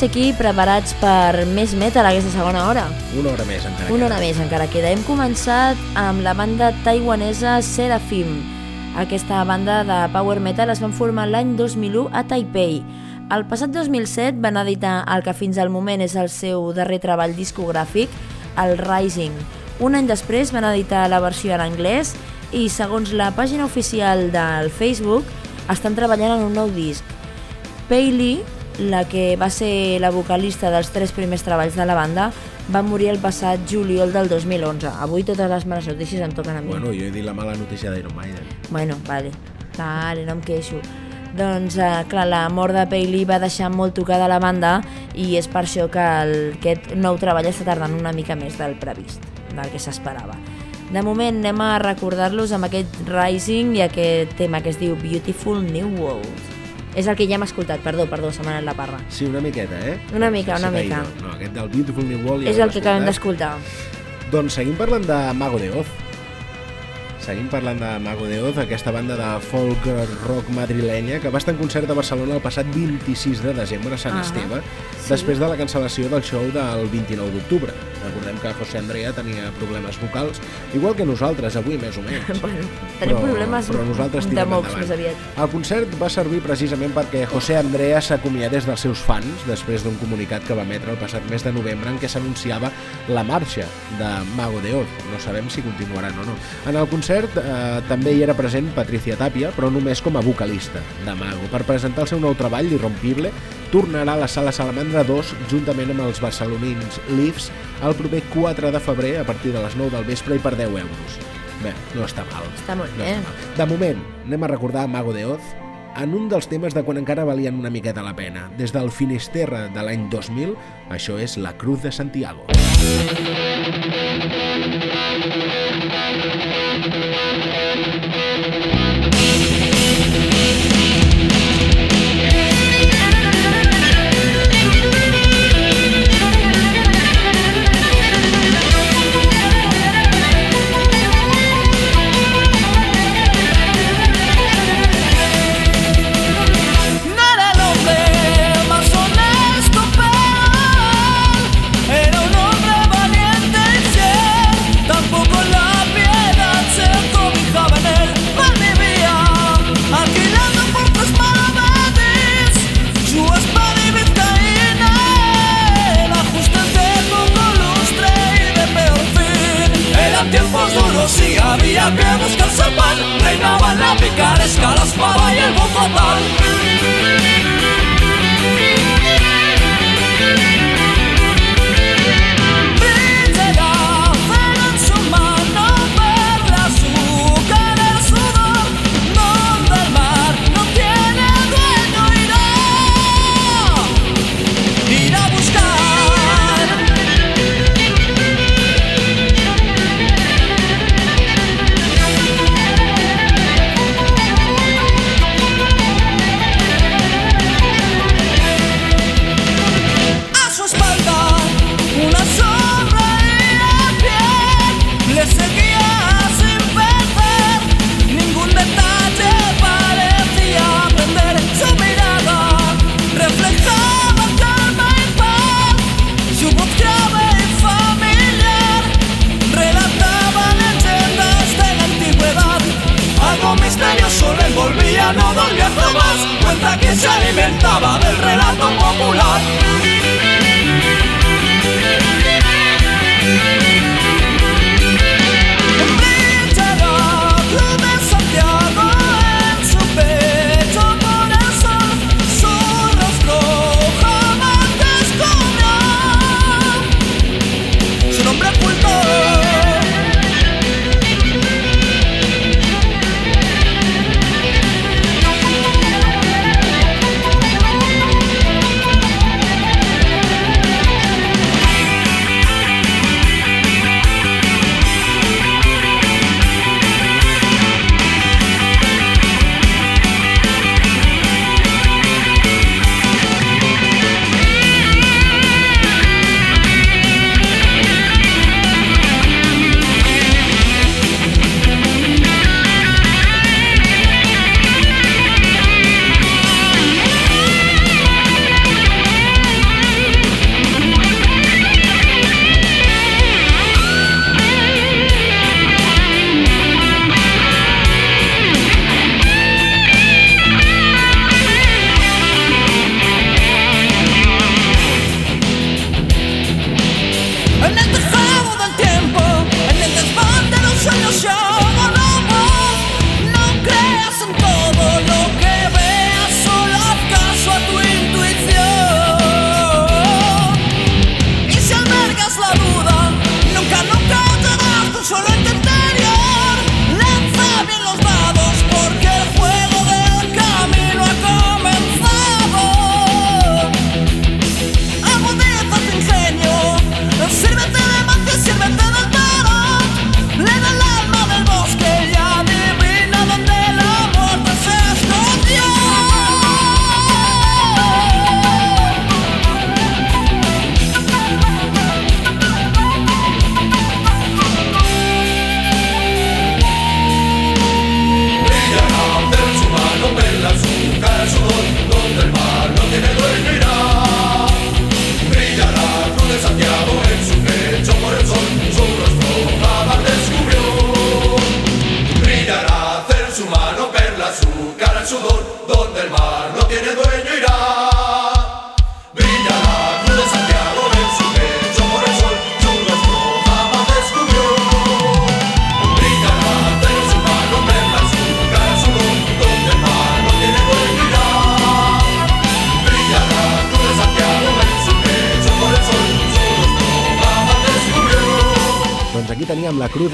Ser aquí preparats per més metal aquesta segona hora. Una hora més encara. Una hora més encara queda. Hem començat amb la banda taiwanesa Seraphim. Aquesta banda de power metal es van formar l'any 2001 a Taipei. El passat 2007 van editar el que fins al moment és el seu darrer treball discogràfic, el Rising. Un any després van editar la versió en anglès i, segons la pàgina oficial del Facebook, estan treballant en un nou disc. Pei Lee, la que va ser la vocalista dels tres primers treballs de la banda, va morir el passat juliol del 2011. Avui totes les males notícies em toquen a mi. Bueno, jo he dit la mala notícia d'Iron Maiden. Bueno, vale. Vale, no em queixo. Doncs, eh, clar, la mort de Pei va deixar molt tocada la banda i és per això que el, aquest nou treball està tardant una mica més del previst, del que s'esperava. De moment anem a recordar-los amb aquest Rising i aquest tema que es diu Beautiful New World. És el que ja hem escoltat, perdó, perdó, se m'ha anat la parra. Sí, una miqueta, eh? Una mica, una Sí, mica. No, no, aquest del Beautiful New World ja És el que acabem d'escoltar. Doncs seguim parlant de Mago de Oz. Seguim parlant de Mago de Oz, aquesta banda de folk rock madrilenya que va estar en concert a Barcelona el passat 26 de desembre a Sant Ah, Esteve, sí. després de la cancel·lació del show del 29 d'octubre. Recordem que José Andrea tenia problemes vocals, igual que nosaltres, avui més o menys. Bueno, tenim Però- problemes però nosaltres de mocs més aviat. El concert va servir precisament perquè José Andrea s'acomiadés dels seus fans després d'un comunicat que va emetre el passat mes de novembre en què s'anunciava la marxa de Mago de Oz. No sabem si continuaran o no. En el concert eh, també hi era present Patricia Tapia, però només com a vocalista de Mago. Per presentar el seu nou treball, Irrompible, tornarà a la Sala Salamandra 2 juntament amb els barcelonins Leafs el proper 4 de febrer a partir de les 9 del vespre i per 10 euros. Bé, no està mal. Està molt No bé. està mal. De moment, anem a recordar Mago de Oz en un dels temes de quan encara valien una miqueta la pena. Des del Finisterra de l'any 2000, això és La Cruz de Santiago. No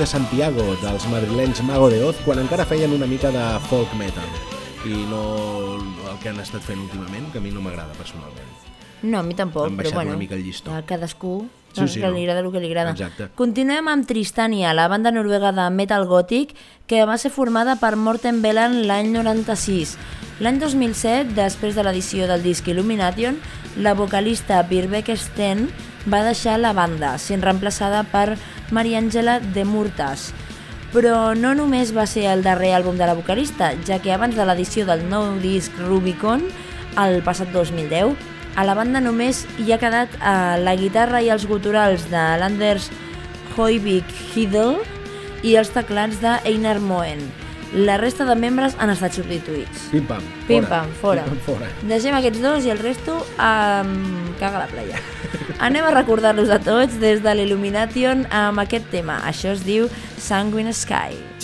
de Santiago dels madrilenys Mago de Oz quan encara feien una mica de folk metal i no el que han estat fent últimament, que a mi no m'agrada personalment. No, a mi tampoc, però bueno, una mica el llistó. a cadascú Sí, sí, que no? li agrada el que li agrada. Exacte. Continuem amb Tristania, la banda noruega de metal gòtic que va ser formada per Morten Veland l'any 96. L'any 2007, després de l'edició del disc Illumination, la vocalista Birbeck Sten va deixar la banda, sent reemplaçada per Mariangela de Murtas. Però no només va ser el darrer àlbum de la vocalista, ja que abans de l'edició del nou disc Rubicon, el passat 2010, a la banda només hi ha quedat eh, la guitarra i els guturals de Landers Hoivik Hidel i els teclats d'Einar Moen. La resta de membres han estat substituïts. Pim-pam, Pim-pam, fora. Pim-pam, fora. Deixem aquests dos i el resto um, caga la playa. Anem a recordar-los a tots des de l'Illumination amb aquest tema. Això es diu Sanguine Sky.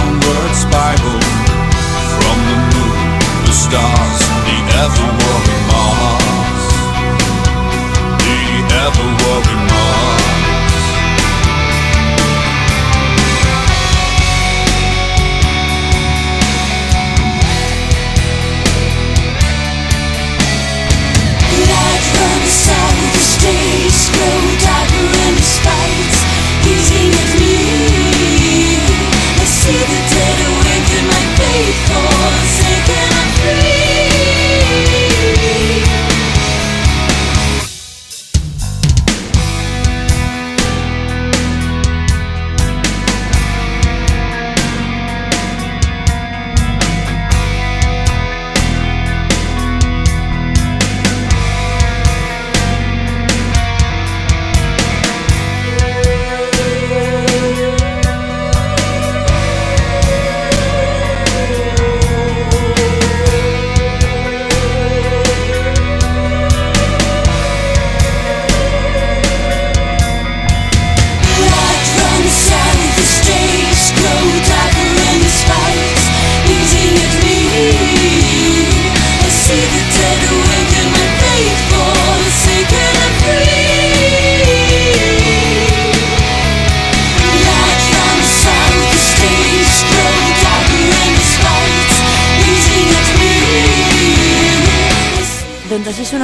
Downward spiral from the moon, the stars, the ever-warring Mars, the ever-warring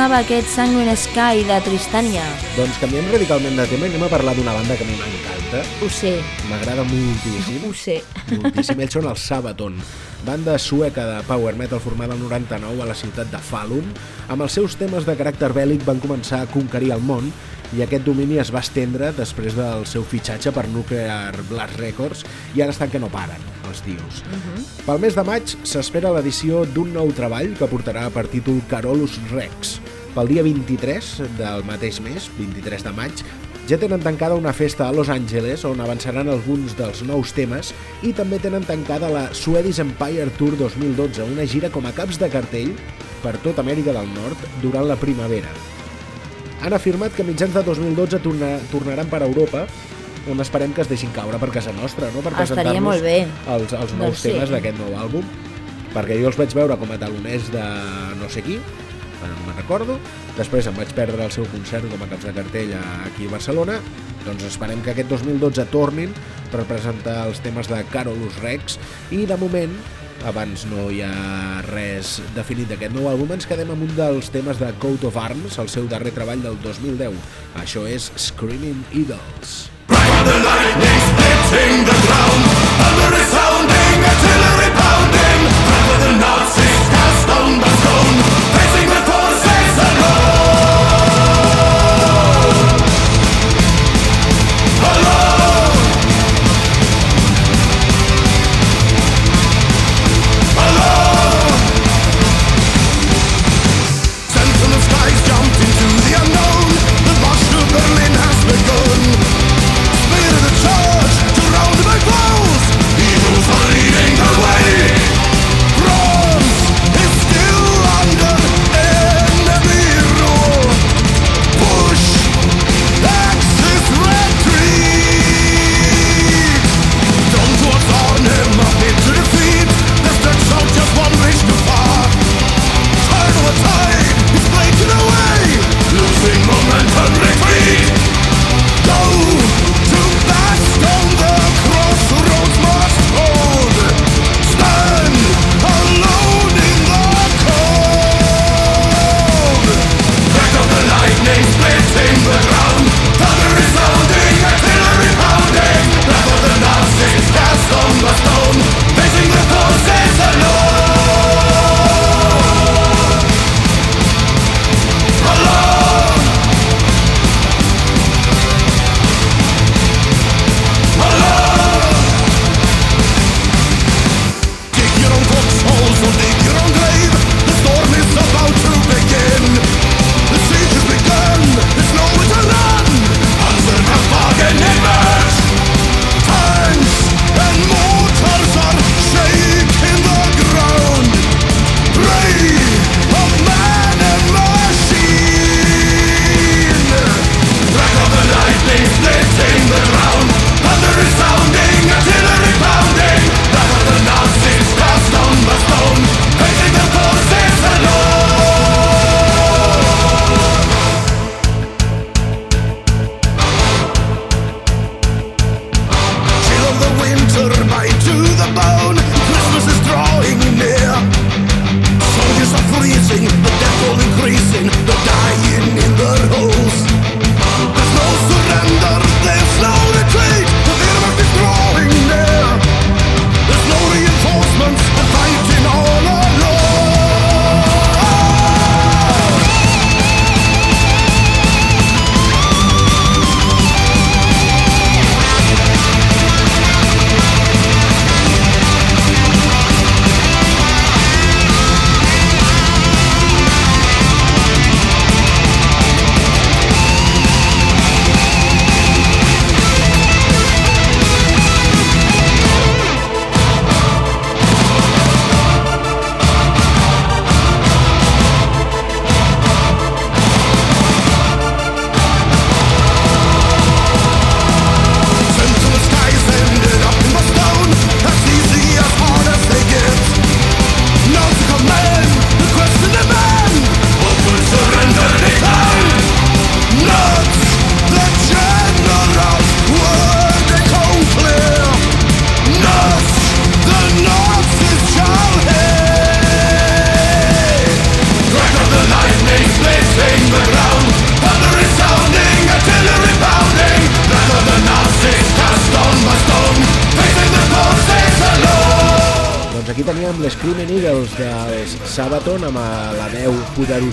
sonava aquest Sanguine Sky de Tristania. Doncs canviem radicalment de tema i anem a parlar d'una banda que a mi m'encanta. Ho sé, M'agrada moltíssim. ho sé. Moltíssim. Ells són el Sabaton, banda sueca de power metal formada el 99 a la ciutat de Falun. Amb els seus temes de caràcter bèl·lic van començar a conquerir el món i aquest domini es va estendre després del seu fitxatge per Nuclear Blast Records i ara estan que no paren, els tios. Pel mes de maig s'espera l'edició d'un nou treball que portarà per títol Carolus Rex. Pel dia 23 del mateix mes, 23 de maig, ja tenen tancada una festa a Los Angeles on avançaran alguns dels nous temes i també tenen tancada la Swedish Empire Tour 2012, una gira com a caps de cartell per tot Amèrica del Nord durant la primavera. Han afirmat que mitjans de 2012 torna, tornaran per Europa on esperem que es deixin caure per casa nostra, no? Per presentar-nos. Els, els nous Doncs sí. temes d'aquest nou àlbum, perquè jo els vaig veure com a taloners de no sé qui, me'n recordo, després em vaig perdre el seu concert com a caps de cartell aquí a Barcelona, doncs esperem que aquest 2012 tornin per presentar els temes de Carolus Rex. I de moment abans no hi ha res definit d'aquest nou àlbum, ens quedem amb un dels temes de Coat of Arms, el seu darrer treball del 2010. Això és Screaming Eagles. Sent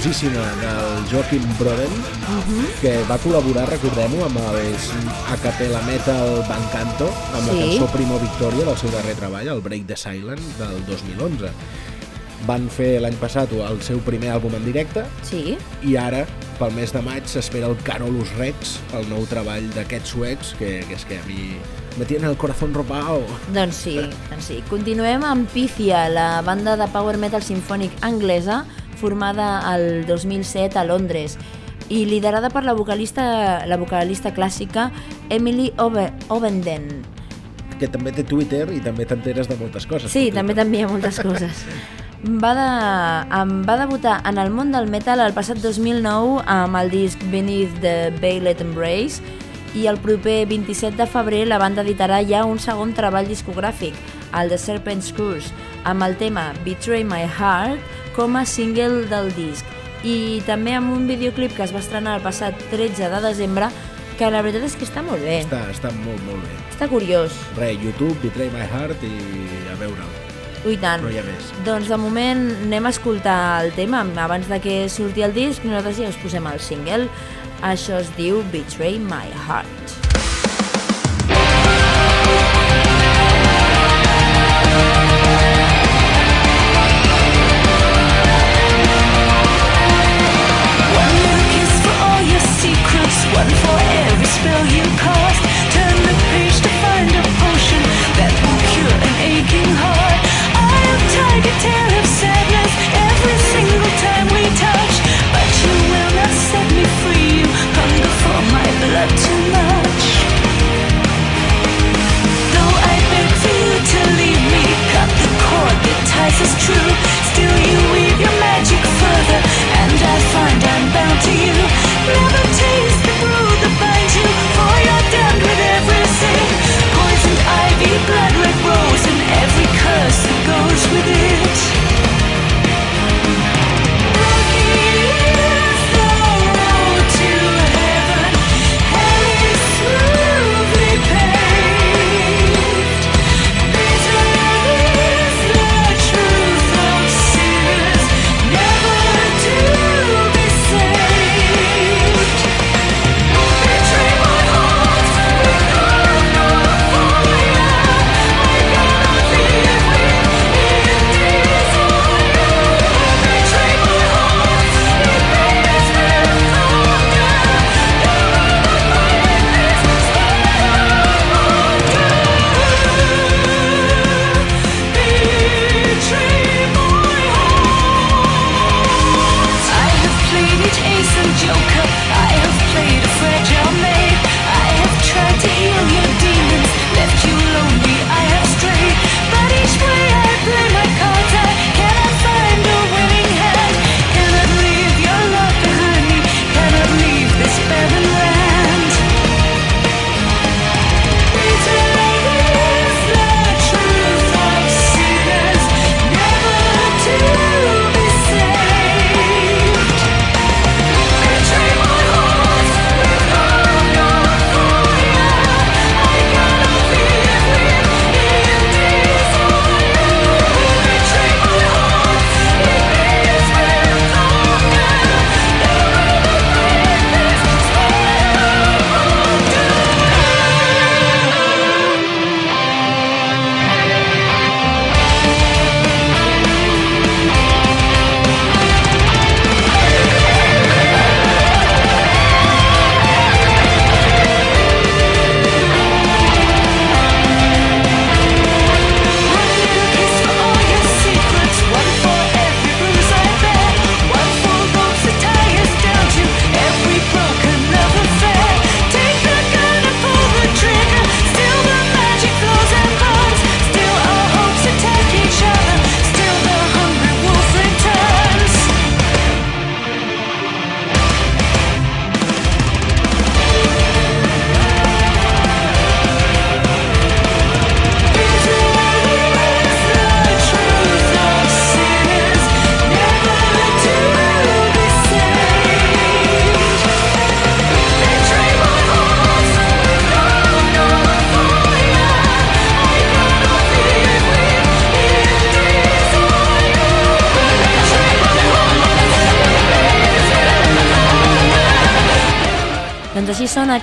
poderosíssima del Joachim Broden, que va col·laborar, recordem-ho, amb el a capella metal Bancanto, amb la Sí. cançó Primo Victoria del seu darrer treball, el Break the Silence del 2011. Van fer l'any passat el seu primer àlbum en directe Sí, i ara, pel mes de maig, s'espera el Carolus Rex, el nou treball d'aquests suecs, que, que és que a mi me tiene el corazón robado. doncs sí, doncs sí. Continuem amb Pythia, la banda de power metal sinfònic anglesa formada al 2007 a Londres i liderada per la vocalista, la vocalista clàssica Emily Ove Ovenden. que també té Twitter i també t'enteres de moltes coses. Sí, també t'envia moltes coses. Va, de, va debutar en el món del metal el passat 2009 amb el disc Beneath the Veiled Embrace i el proper 27 de febrer la banda editarà ja un segon treball discogràfic, el The Serpent's Curse, amb el tema Betray My Heart com a single del disc i també amb un videoclip que es va estrenar el passat 13 de desembre que la veritat és que està molt bé, Està, està molt, molt bé. està curiós. Res, YouTube, Betray My Heart i a veure'l. Ui, tant. No hi ha més. Doncs de moment anem a escoltar el tema. Abans de que surti el disc, nosaltres ja us posem el single. Això es diu Betray My Heart.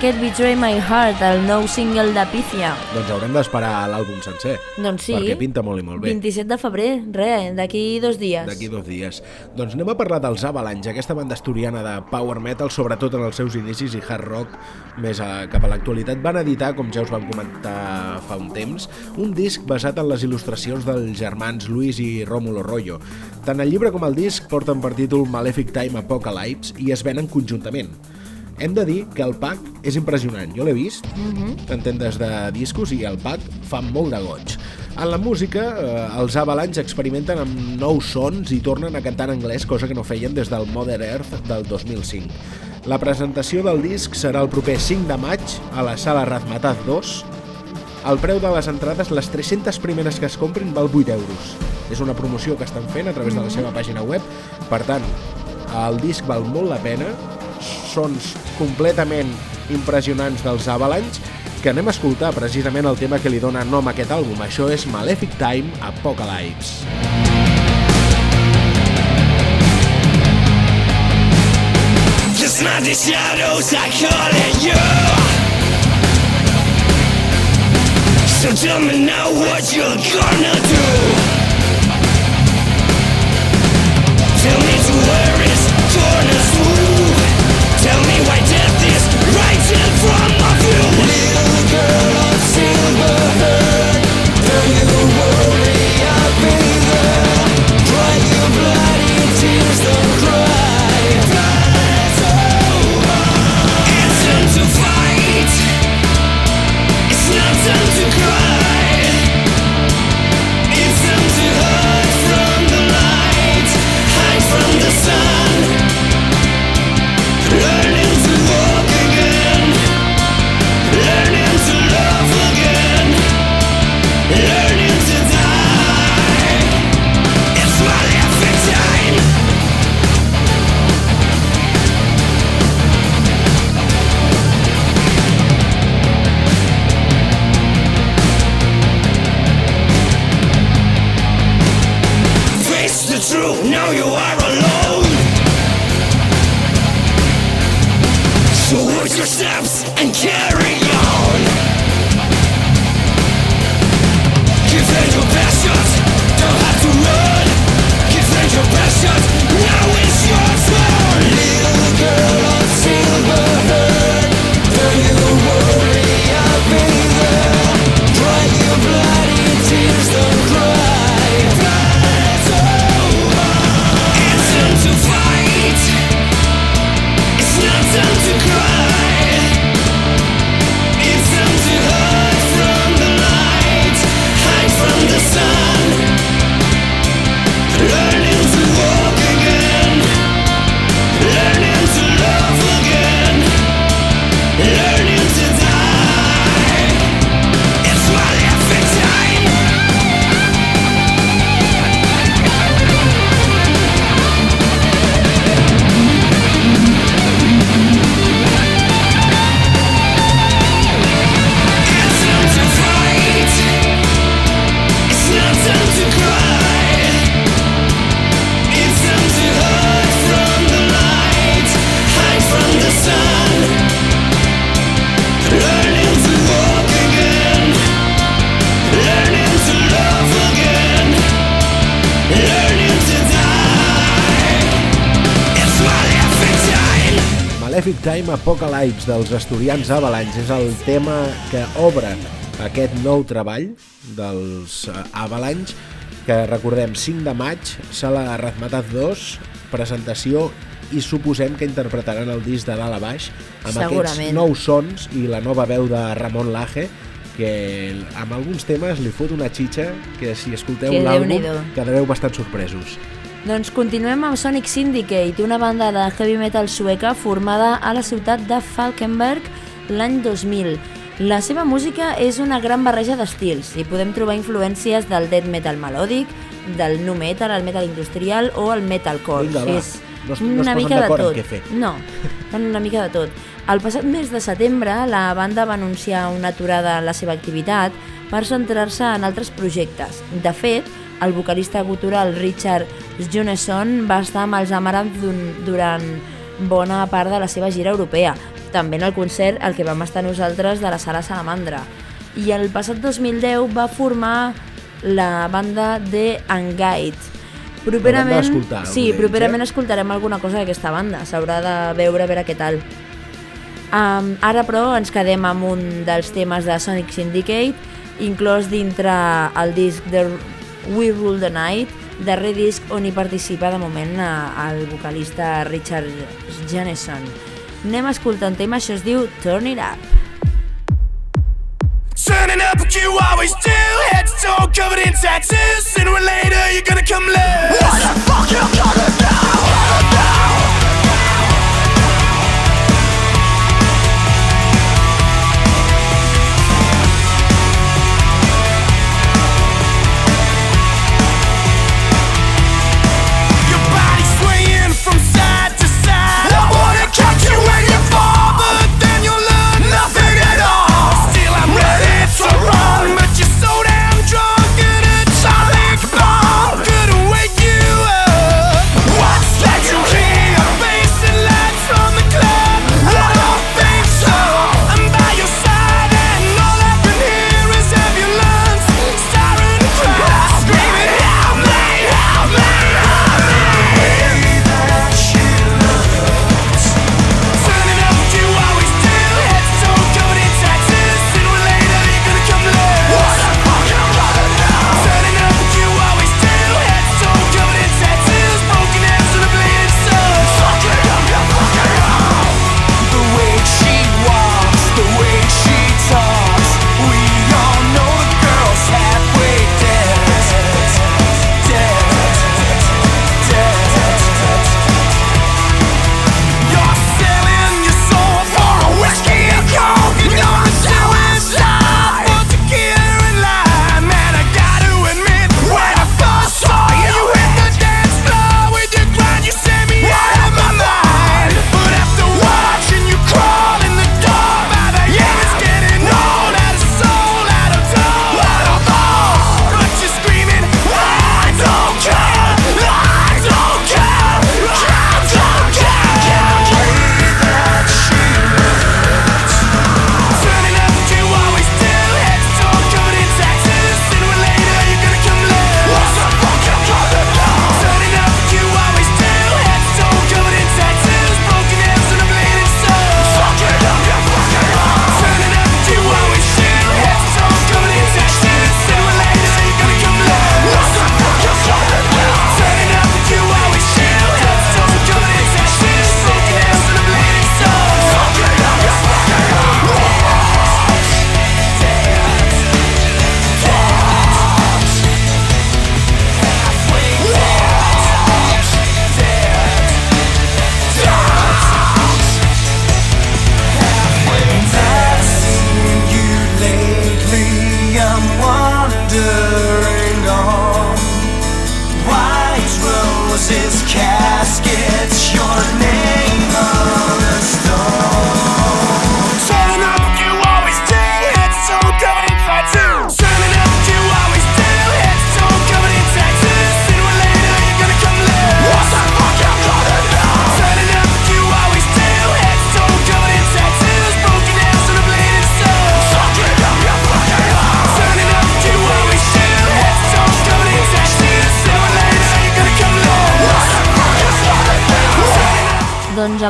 Aquest Betray My Heart, el nou single de Pícia. Doncs haurem d'esperar l'àlbum sencer. Doncs sí. Perquè pinta molt i molt bé. 27 de febrer, res, d'aquí dos dies. D'aquí dos dies. Doncs anem a parlar dels Avalanche, aquesta banda asturiana de power metal, sobretot en els seus inicis i hard rock més a, cap a l'actualitat. Van editar, com ja us vam comentar fa un temps, un disc basat en les il·lustracions dels germans Luis i Rómulo Rollo. Tant el llibre com el disc porten per títol Malefic Time Apocalypse i es venen conjuntament. Hem de dir que el pack és impressionant. Jo l'he vist en tendes de discos i el pack fa molt de goig. En la música, eh, els Avalanche experimenten amb nous sons i tornen a cantar en anglès, cosa que no feien des del Mother Earth del 2005. La presentació del disc serà el proper 5 de maig a la sala Razmataz 2. El preu de les entrades, les 300 primeres que es comprin, val 8 euros. És una promoció que estan fent a través de la seva pàgina web. Per tant, el disc val molt la pena, sons completament impressionants dels Avalanche, que anem a escoltar precisament el tema que li dona nom a aquest àlbum. Això és Malefic Time Apocalypse. Just not the shadows are calling you. So tell me now what you're gonna do. Tell me to where silver hair, don't you worry, I'll be there. Apocalypse dels Asturians Avalanche és el tema que obre aquest nou treball dels eh, Avalanche que recordem 5 de maig, sala Razmataz 2, presentació i suposem que interpretaran el disc de dalt a baix amb aquests Segurament. nous sons i la nova veu de Ramon Laje que amb alguns temes li fot una xitxa que si escolteu l'àlbum quedareu bastant sorpresos. Doncs continuem amb Sonic Syndicate, una banda de heavy metal sueca formada a la ciutat de Falkenberg l'any 2000. La seva música és una gran barreja d'estils i podem trobar influències del death metal melòdic, del nu metal, el metal industrial o el metalcore. Vinga, va. és No no una mica de tot. No, una mica de tot. El passat mes de setembre, la banda va anunciar una aturada en la seva activitat per centrar-se en altres projectes. De fet, el vocalista gutural Richard Jonesson va estar amb els Amaranth durant bona part de la seva gira europea, també en el concert al que vam estar nosaltres de la Sala Salamandra. I el passat 2010 va formar la banda de Unguide. Properament, d'escoltar, sí, properament escoltarem alguna cosa d'aquesta banda, s'haurà de veure a veure què tal. Um, ara però ens quedem amb un dels temes de Sonic Syndicate, inclòs dintre el disc de We Rule the Night, darrer disc on hi participa de moment eh, el vocalista Richard Janeson. Anem a escoltar un tema, això es diu Turn It Up. Turning up like you always do Head to toe covered in tattoos Sooner or later you're gonna come loose What the fuck you gonna do?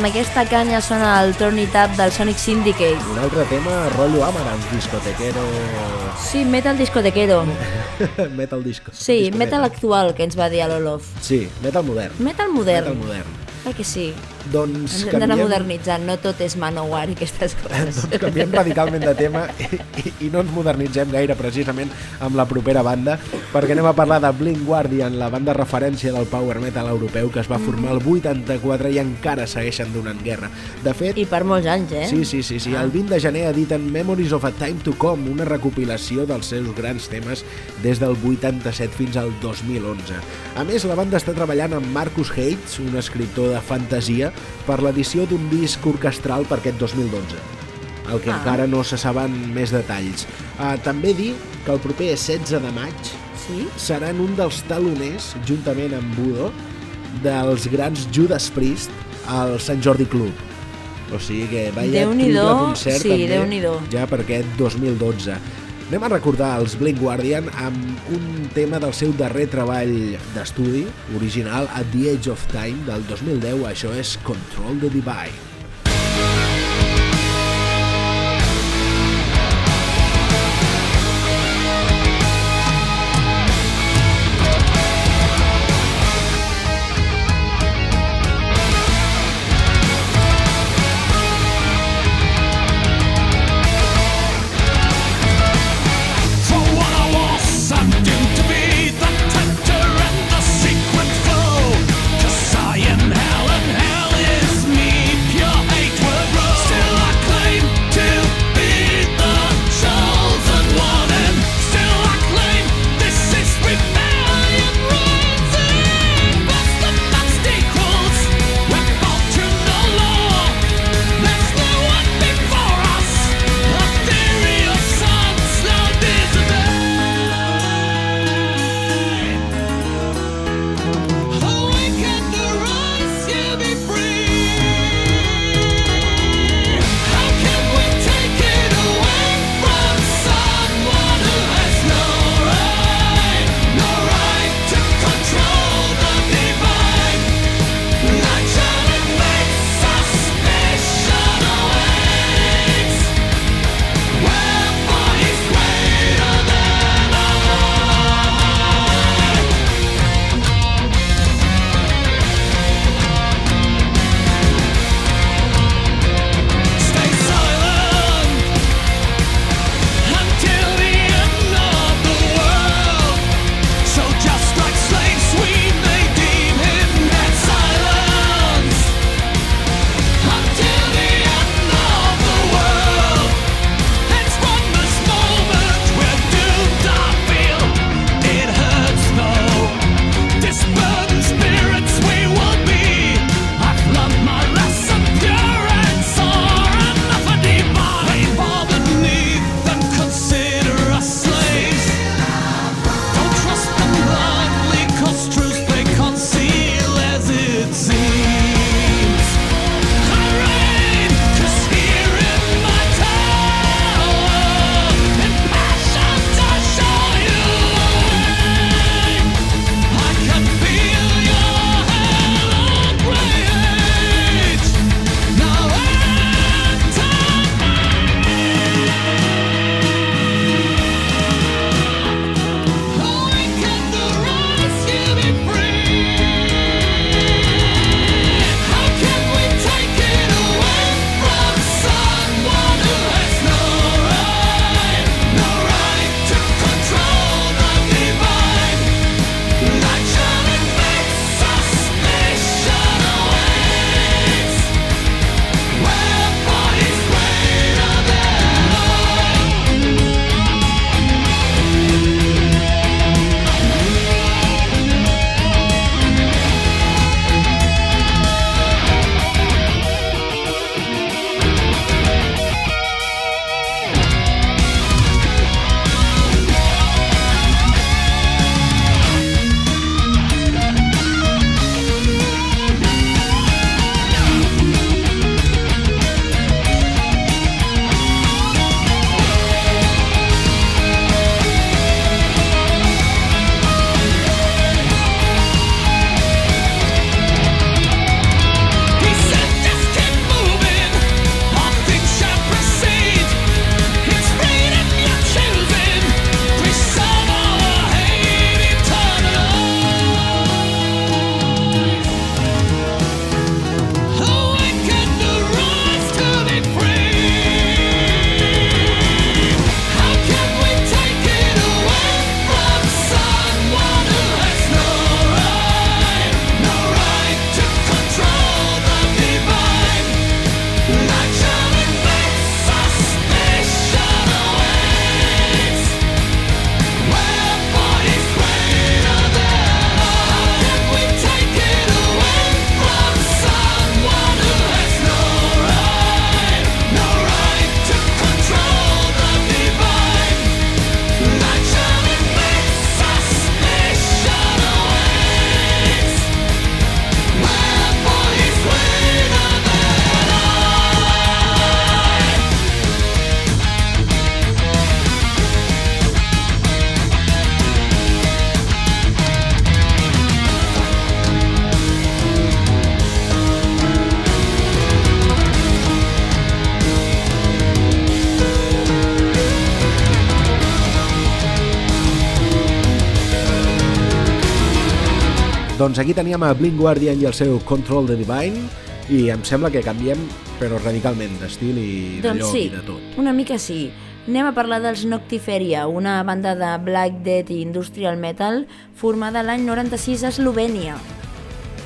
Amb aquesta canya sona el Turn It Up del Sonic Syndicate. Un altre tema, rotllo Amarant, discotequero... Sí, metal discotequero. metal disco. Sí, disco metal actual, que ens va dir a l'Olof. Sí, metal modern. Metal modern. Metal modern. Que sí. Doncs Ens hem d'anar canviem, modernitzant, no tot és Manowar i aquestes coses. doncs canviem radicalment de tema i, i, i no ens modernitzem gaire precisament amb la propera banda perquè anem a parlar de Blink Guardian, la banda referència del power metal europeu que es va formar el 84 i encara segueixen donant guerra. De fet, I per molts anys, eh? Sí, sí, sí, sí. El 20 de gener editen Memories of a Time to Come, una recopilació dels seus grans temes des del 87 fins al 2011. A més, la banda està treballant amb Marcus Hates, un escriptor de fantasia, per l'edició d'un disc orquestral per aquest 2012 el que Ah. encara no se saben més detalls. Uh, també dir que el proper 16 de maig Sí? seran un dels taloners, juntament amb Budo, dels grans Judas Priest al Sant Jordi Club. O sigui que vaya triple concert sí, també ja per aquest 2012. Anem a recordar els Blink Guardian amb un tema del seu darrer treball d'estudi, original At the Edge of Time del 2010, això és Control the Divine. Doncs aquí teníem a Blink Guardian i el seu Control the Divine i em sembla que canviem però radicalment d'estil i de Doncs lloc sí, i de tot. una mica sí. Anem a parlar dels Noctiferia, una banda de black death i industrial metal formada l'any 96 a Eslovènia.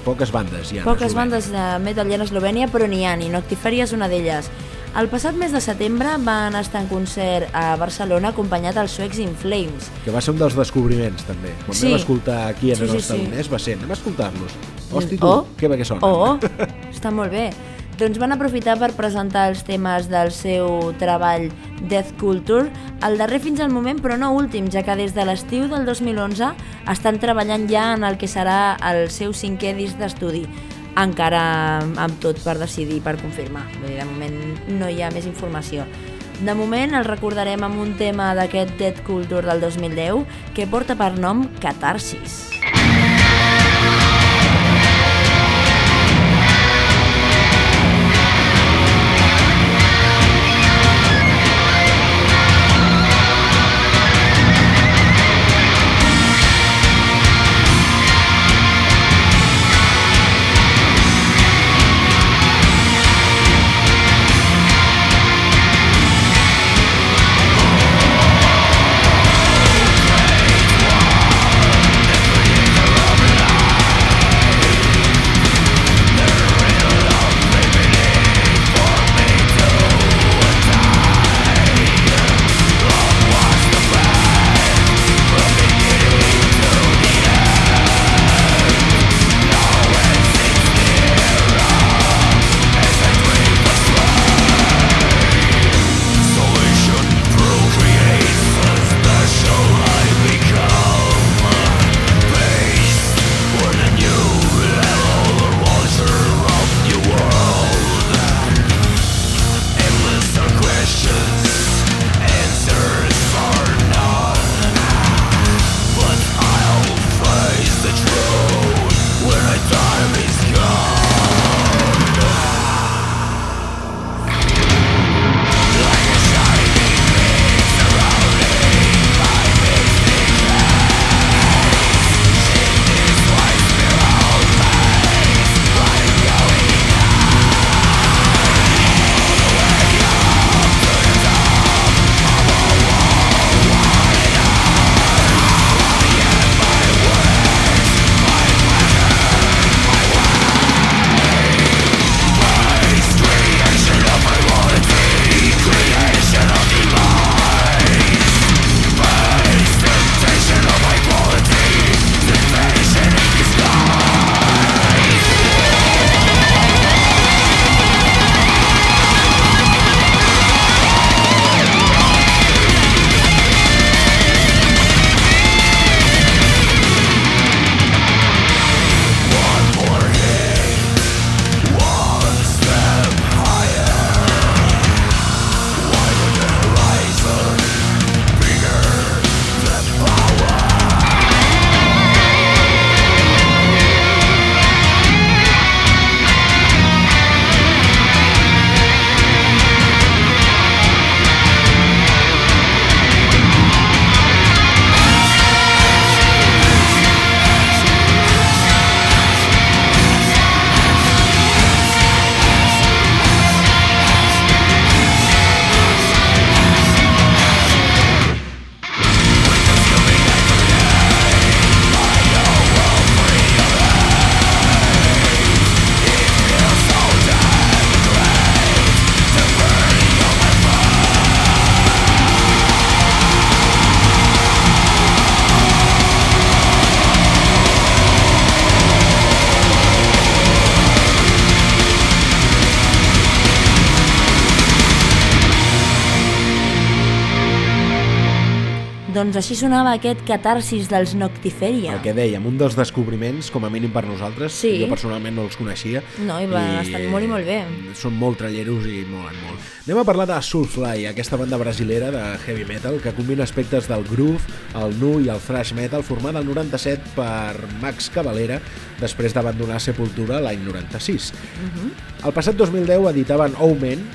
Poques bandes ja. Poques Eslovènia. bandes de metal hi ha a Eslovènia, però n'hi ha, i Noctiferia és una d'elles. El passat mes de setembre van estar en concert a Barcelona acompanyat als suecs In Flames. Que va ser un dels descobriments, també. Quan Sí. vam escoltar aquí en Sí, sí, nostre sí. sí, va ser, anem a escoltar-los. Hosti tu, Oh. que bé que sona. Oh, està molt bé. Doncs van aprofitar per presentar els temes del seu treball Death Culture, el darrer fins al moment, però no últim, ja que des de l'estiu del 2011 estan treballant ja en el que serà el seu cinquè disc d'estudi. Encara amb tot per decidir, per confirmar. Vull dir, de moment no hi ha més informació. De moment el recordarem amb un tema d'aquest Death Culture del 2010 que porta per nom Catarsis. Doncs així sonava aquest catarsis dels Noctiferia. El que dèiem, un dels descobriments, com a mínim per nosaltres, Sí. jo personalment no els coneixia. No, i va- estan molt i molt bé. Són molt tralleros i molen molt. Anem a parlar de Soulfly, aquesta banda brasilera de heavy metal que combina aspectes del groove, el nu i el thrash metal, formada al 97 per Max Cavalera, després d'abandonar Sepultura l'any 96. El passat 2010 editaven Omen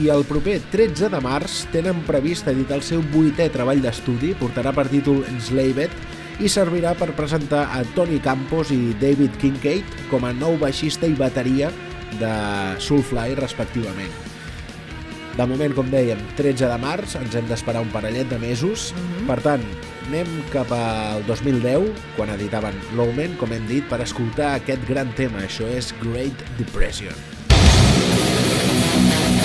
i el proper 13 de març tenen previst editar el seu vuitè treball d'estudi, portarà per títol Enslaved, i servirà per presentar a Tony Campos i David Kincaid com a nou baixista i bateria de Soulfly respectivament. De moment, com dèiem, 13 de març, ens hem d'esperar un parellet de mesos. Per tant, anem cap al 2010, quan editaven Lowman, com hem dit, per escoltar aquest gran tema. Això és Great Depression.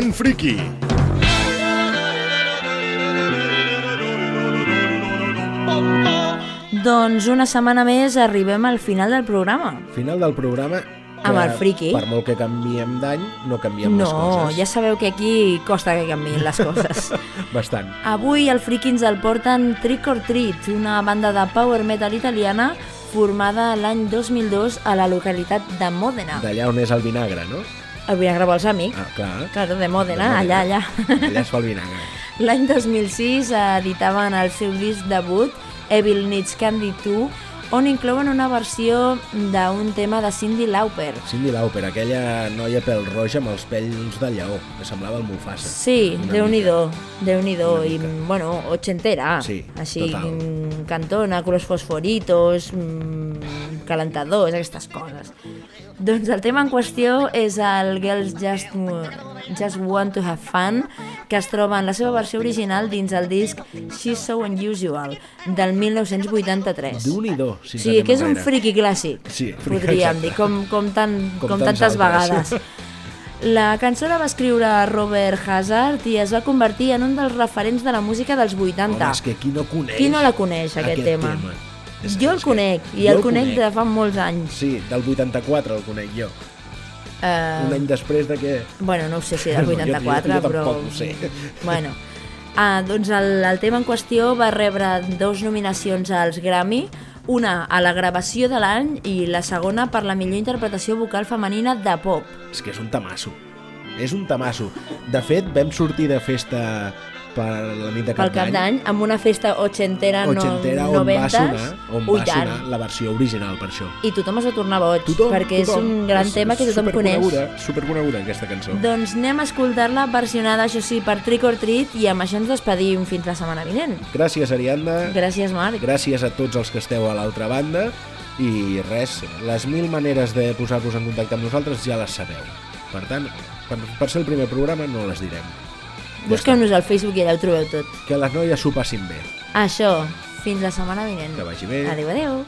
moment friki. Doncs una setmana més arribem al final del programa. Final del programa... Amb el friki. Per molt que canviem d'any, no canviem les No, coses. ja sabeu que aquí costa que canviïn les coses. Bastant. Avui el friki ens el porten Trick or Treat, una banda de power metal italiana formada l'any 2002 a la localitat de Mòdena. D'allà on és el vinagre, no? El vinagre Balsàmic. Ah, clar. Claro, de De Mòdena, Mòdena. allà, allà. Allà es fa el vinagre. L'any 2006 editaven el seu disc debut, Evil Needs Candy 2, on inclouen una versió d'un tema de Cindy Lauper. Cindy Lauper, aquella noia pèl roja amb els pells de lleó, que semblava el Mufasa. Sí, déu-n'hi-do, déu-n'hi-do, Una i mica. bueno, ochentera, Sí, així, total. mm, cantona, colors fosforitos, mm, calentadors, aquestes coses. Doncs el tema en qüestió és el Girls Just, Just Want to Have Fun, que es troba en la seva versió original dins el disc She's So Unusual, del 1983. Déu-n'hi-do, si Sí, que és un friki clàssic, Sí, podríem exacte. dir, com, com, tan, Com com, tantes altres. vegades. La cançó la va escriure Robert Hazard i es va convertir en un dels referents de la música dels 80. Home, és que qui no coneix... Qui no la coneix, aquest, tema? És- jo el conec, i jo el conec de fa molts anys. Sí, del 84 el conec jo. Uh, Un any després de que... Bueno, no ho sé si del Jo- jo- 84, jo però... tampoc ho sé. Bueno, ah, doncs el, el tema en qüestió va rebre dos nominacions als Grammy, una a la gravació de l'any i la segona per la millor interpretació vocal femenina de pop. És que és un tamasso. És un tamasso. De fet, vam sortir de festa per la nit de Pel Cap cap d'any, amb una festa ochentera, no, Ochentera on va noventes, sonar, on ui, va sonar la versió original per això. I tothom es va tornar boig, Tothom, perquè tothom. és un gran tema que tothom coneix. superconeguda, Superconeguda, aquesta cançó. Doncs anem a escoltar-la versionada, això sí, per Trick or Treat i amb això ens despedim fins la setmana vinent. Gràcies, Ariadna. Gràcies, Marc. Gràcies a tots els que esteu a l'altra banda. I res, les mil maneres de posar-vos en contacte amb nosaltres ja les sabeu. Per tant, per, per ser el primer programa no les direm. Busqueu-nos al Facebook i allà ho trobeu tot. Que les noies s'ho passin bé. Això, fins la setmana vinent. Que vagi bé. Adéu, adéu.